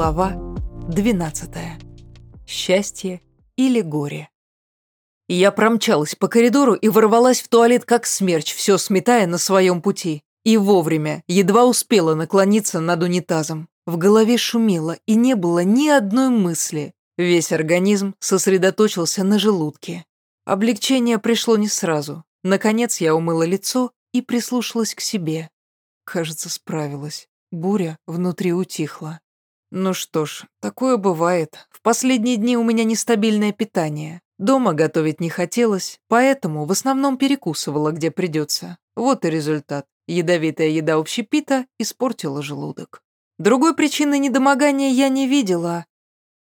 Глава 12. Счастье или горе. Я промчалась по коридору и ворвалась в туалет как смерч, все сметая на своем пути. И вовремя, едва успела наклониться над унитазом. В голове шумело, и не было ни одной мысли. Весь организм сосредоточился на желудке. Облегчение пришло не сразу. Наконец я умыла лицо и прислушалась к себе. Кажется, справилась. Буря внутри утихла. Ну что ж, такое бывает. В последние дни у меня нестабильное питание. Дома готовить не хотелось, поэтому в основном перекусывала, где придется. Вот и результат. Ядовитая еда общепита испортила желудок. Другой причины недомогания я не видела.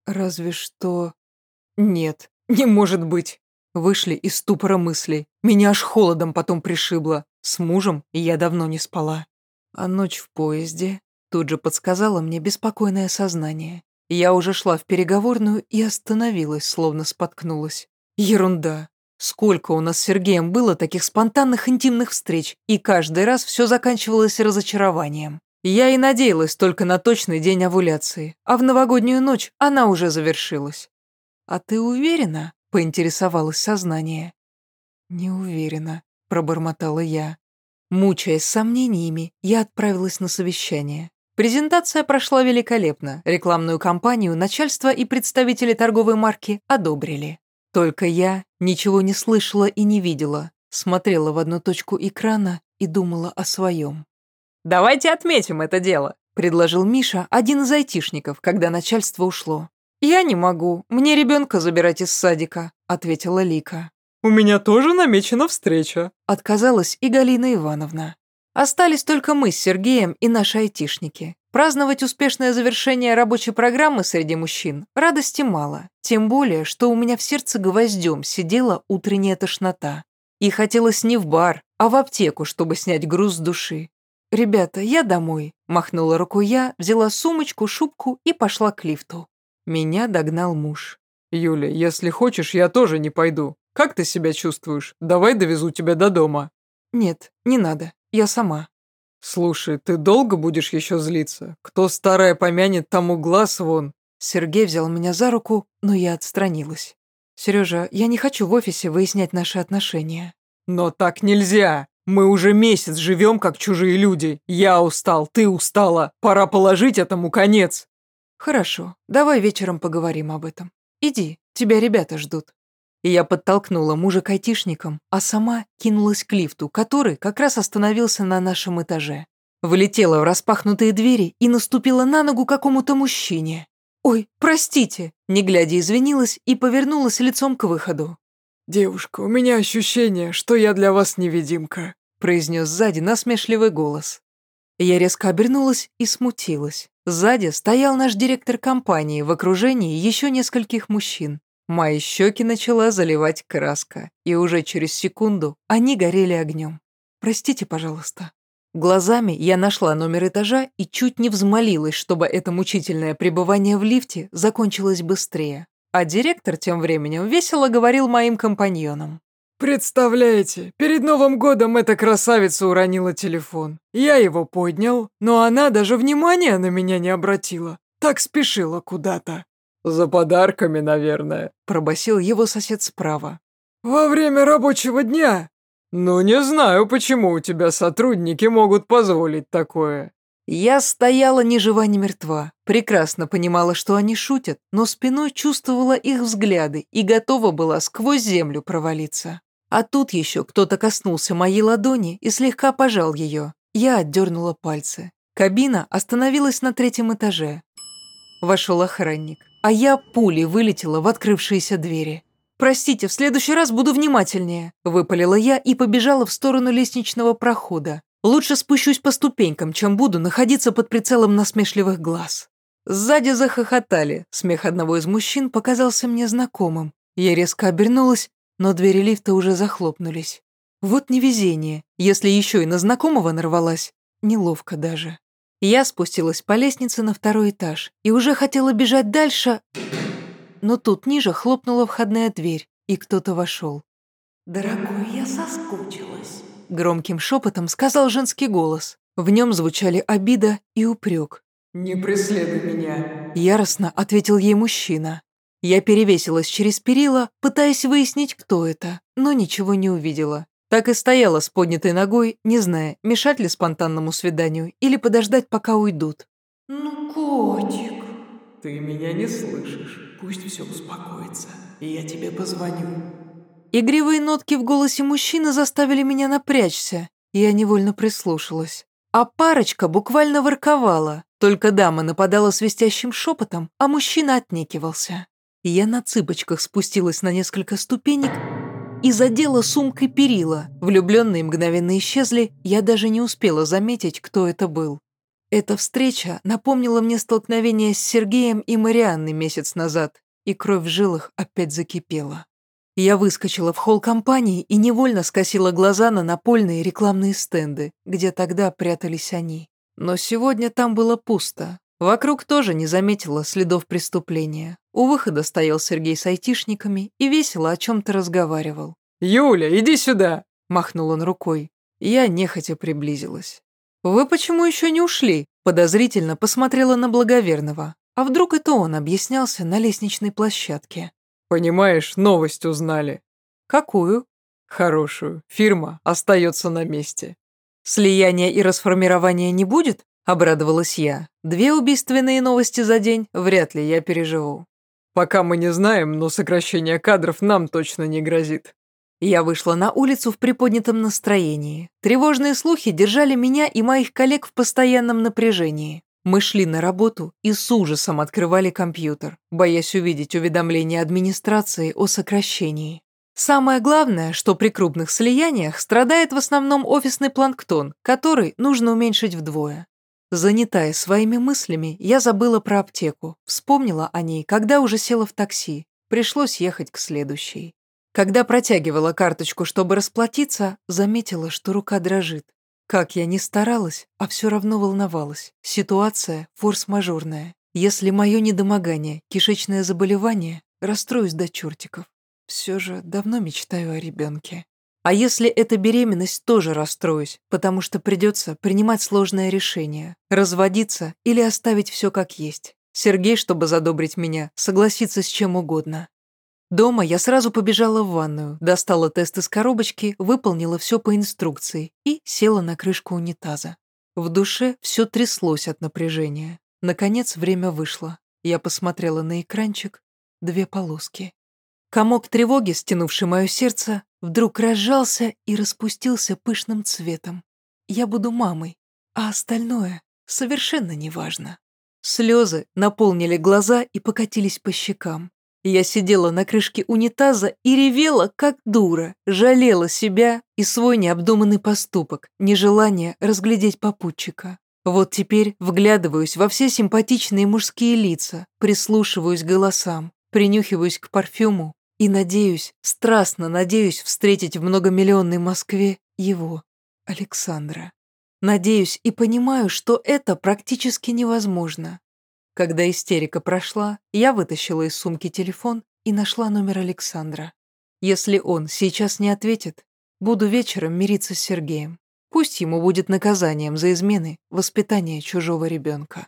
Разве что... Нет, не может быть. Вышли из ступора мыслей. Меня аж холодом потом пришибло. С мужем я давно не спала. А ночь в поезде тут же подсказала мне беспокойное сознание. Я уже шла в переговорную и остановилась, словно споткнулась. Ерунда. Сколько у нас с Сергеем было таких спонтанных интимных встреч, и каждый раз все заканчивалось разочарованием. Я и надеялась только на точный день овуляции, а в новогоднюю ночь она уже завершилась. «А ты уверена?» — поинтересовалось сознание. «Не уверена», — пробормотала я. Мучаясь сомнениями, я отправилась на совещание. Презентация прошла великолепно. Рекламную кампанию начальство и представители торговой марки одобрили. Только я ничего не слышала и не видела, смотрела в одну точку экрана и думала о своем. «Давайте отметим это дело», — предложил Миша, один из айтишников, когда начальство ушло. «Я не могу, мне ребенка забирать из садика», — ответила Лика. «У меня тоже намечена встреча», — отказалась и Галина Ивановна. Остались только мы с Сергеем и наши айтишники. Праздновать успешное завершение рабочей программы среди мужчин радости мало, тем более, что у меня в сердце гвоздем сидела утренняя тошнота. И хотелось не в бар, а в аптеку, чтобы снять груз с души. «Ребята, я домой», — махнула рукой я, взяла сумочку, шубку и пошла к лифту. Меня догнал муж. «Юля, если хочешь, я тоже не пойду. Как ты себя чувствуешь? Давай довезу тебя до дома». «Нет, не надо. Я сама». «Слушай, ты долго будешь еще злиться? Кто старое помянет, тому глаз вон». Сергей взял меня за руку, но я отстранилась. «Сережа, я не хочу в офисе выяснять наши отношения». «Но так нельзя. Мы уже месяц живем, как чужие люди. Я устал, ты устала. Пора положить этому конец». «Хорошо, давай вечером поговорим об этом. Иди, тебя ребята ждут». И я подтолкнула мужа к айтишникам, а сама кинулась к лифту, который как раз остановился на нашем этаже. Влетела в распахнутые двери и наступила на ногу какому-то мужчине. «Ой, простите!» Не глядя извинилась и повернулась лицом к выходу. «Девушка, у меня ощущение, что я для вас невидимка», произнес сзади насмешливый голос. Я резко обернулась и смутилась. Сзади стоял наш директор компании в окружении еще нескольких мужчин. Мои щеки начала заливать краска, и уже через секунду они горели огнем. «Простите, пожалуйста». Глазами я нашла номер этажа и чуть не взмолилась, чтобы это мучительное пребывание в лифте закончилось быстрее. А директор тем временем весело говорил моим компаньонам. «Представляете, перед Новым годом эта красавица уронила телефон. Я его поднял, но она даже внимания на меня не обратила. Так спешила куда-то. «За подарками, наверное», — пробасил его сосед справа. «Во время рабочего дня?» «Ну, не знаю, почему у тебя сотрудники могут позволить такое». Я стояла ни жива, ни мертва, прекрасно понимала, что они шутят, но спиной чувствовала их взгляды и готова была сквозь землю провалиться. А тут еще кто-то коснулся моей ладони и слегка пожал ее. Я отдернула пальцы. Кабина остановилась на третьем этаже. Вошел охранник а я пулей вылетела в открывшиеся двери. «Простите, в следующий раз буду внимательнее», – выпалила я и побежала в сторону лестничного прохода. «Лучше спущусь по ступенькам, чем буду находиться под прицелом насмешливых глаз». Сзади захохотали, смех одного из мужчин показался мне знакомым. Я резко обернулась, но двери лифта уже захлопнулись. Вот невезение, если еще и на знакомого нарвалась. Неловко даже. Я спустилась по лестнице на второй этаж и уже хотела бежать дальше, но тут ниже хлопнула входная дверь, и кто-то вошел. «Дорогой, я соскучилась», — громким шепотом сказал женский голос. В нем звучали обида и упрек. «Не преследуй меня», — яростно ответил ей мужчина. Я перевесилась через перила, пытаясь выяснить, кто это, но ничего не увидела. Так и стояла с поднятой ногой, не зная, мешать ли спонтанному свиданию или подождать, пока уйдут. Ну, котик. «Ты меня не слышишь. Пусть все успокоится, и я тебе позвоню». Игривые нотки в голосе мужчины заставили меня напрячься, и я невольно прислушалась. А парочка буквально ворковала, только дама нападала свистящим шепотом, а мужчина отнекивался. Я на цыпочках спустилась на несколько ступенек и задела сумкой перила. Влюбленные мгновенно исчезли, я даже не успела заметить, кто это был. Эта встреча напомнила мне столкновение с Сергеем и Марианной месяц назад, и кровь в жилах опять закипела. Я выскочила в холл компании и невольно скосила глаза на напольные рекламные стенды, где тогда прятались они. Но сегодня там было пусто. Вокруг тоже не заметила следов преступления. У выхода стоял Сергей с айтишниками и весело о чем-то разговаривал. «Юля, иди сюда!» – махнул он рукой. Я нехотя приблизилась. «Вы почему еще не ушли?» Подозрительно посмотрела на благоверного. А вдруг это он объяснялся на лестничной площадке? «Понимаешь, новость узнали». «Какую?» «Хорошую. Фирма остается на месте». «Слияния и расформирования не будет?» Обрадовалась я. «Две убийственные новости за день вряд ли я переживу». «Пока мы не знаем, но сокращение кадров нам точно не грозит. Я вышла на улицу в приподнятом настроении. Тревожные слухи держали меня и моих коллег в постоянном напряжении. Мы шли на работу и с ужасом открывали компьютер, боясь увидеть уведомление администрации о сокращении. Самое главное, что при крупных слияниях страдает в основном офисный планктон, который нужно уменьшить вдвое. Занятая своими мыслями, я забыла про аптеку, вспомнила о ней, когда уже села в такси. Пришлось ехать к следующей. Когда протягивала карточку, чтобы расплатиться, заметила, что рука дрожит. Как я ни старалась, а все равно волновалась. Ситуация форс-мажорная. Если мое недомогание, кишечное заболевание, расстроюсь до чертиков. Все же давно мечтаю о ребенке. А если это беременность, тоже расстроюсь, потому что придется принимать сложное решение. Разводиться или оставить все как есть. Сергей, чтобы задобрить меня, согласится с чем угодно. Дома я сразу побежала в ванную, достала тест из коробочки, выполнила все по инструкции и села на крышку унитаза. В душе все тряслось от напряжения. Наконец время вышло. Я посмотрела на экранчик. Две полоски. Комок тревоги, стянувший мое сердце, вдруг разжался и распустился пышным цветом. Я буду мамой, а остальное совершенно неважно. Слезы наполнили глаза и покатились по щекам. Я сидела на крышке унитаза и ревела, как дура, жалела себя и свой необдуманный поступок, нежелание разглядеть попутчика. Вот теперь вглядываюсь во все симпатичные мужские лица, прислушиваюсь к голосам, принюхиваюсь к парфюму и надеюсь, страстно надеюсь встретить в многомиллионной Москве его, Александра. Надеюсь и понимаю, что это практически невозможно. Когда истерика прошла, я вытащила из сумки телефон и нашла номер Александра. Если он сейчас не ответит, буду вечером мириться с Сергеем. Пусть ему будет наказанием за измены воспитание чужого ребенка.